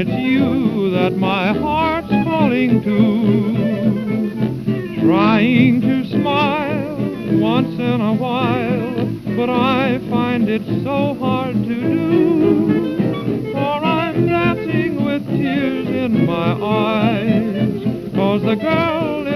it's you that my heart's calling to. Trying to smile once in a while, but I find it so hard to do. For I'm dancing with tears in my eyes, cause the girl